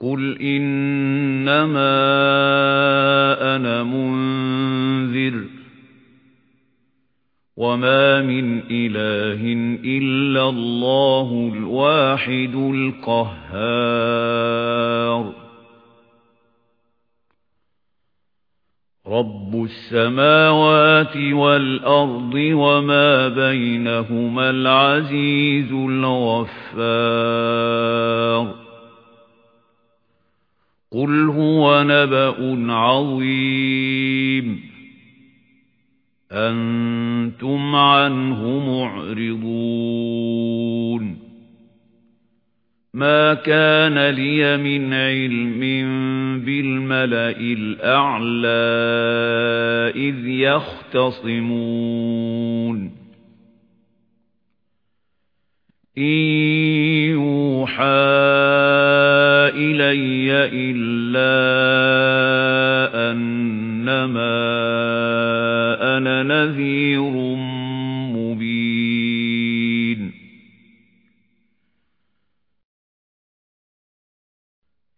قُلْ إِنَّمَا أَنَا مُنذِرٌ وَمَا مِنْ إِلَٰهٍ إِلَّا اللَّهُ الْوَاحِدُ الْقَهَّارُ. رَبُّ السَّمَاوَاتِ وَالْأَرْضِ وَمَا بَيْنَهُمَا الْعَزِيزُ الْغَفَّارُ. قُلْ هُوَ نَبَأٌ عَظِيمٌ. أَنْتُمْ عَنْهُ مُعْرِضُونَ. مَا كَانَ لِيَ مِنْ عِلْمٍ بِالْمَلَإِ الْأَعْلَى إِذْ يَخْتَصِمُونَ إِنْ يُوحَى إِلَيَّ إِلَّا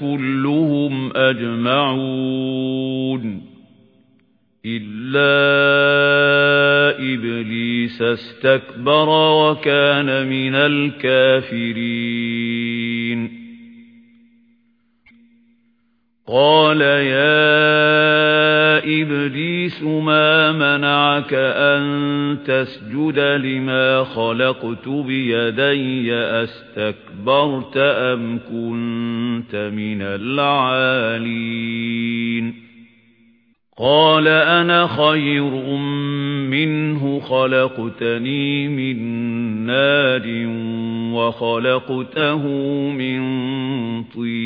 كُلُّهُمْ أَجْمَعُونَ. إِلَّا إِبْلِيسَ اسْتَكْبَرَ وَكَانَ مِنَ الْكَافِرِينَ. قَالَ يَا إِبْلِيسُ مَا مَنَعَكَ أَن تَسْجُدَ لِمَا خَلَقْتُ بِيَدَيَّ أَسْتَكْبَرْتَ أَمْ كُنتَ مِنَ الْعَالِينَ قَالَ أَنَا خَيْرٌ مِنْهُ خَلَقْتَنِي مِنْ نَارٍ وَخَلَقْتَهُ مِنْ طِينٍ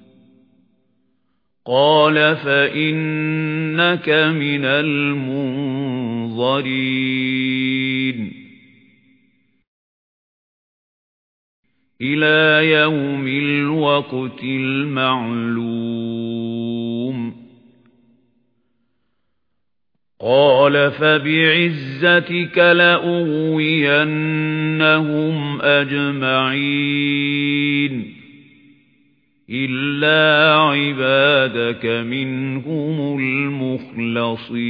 قَالَ فَإِنَّكَ مِنَ الْمُنظَرِينَ إِلَى يَوْمِ الْوَقْتِ الْمَعْلُومِ قَالَ فَبِعِزَّتِكَ لَأُغْوِيَنَّهُمْ أَجْمَعِينَ إِلَّا عِبَادَكَ مِنْهُمُ الْمُخْلَصِينَ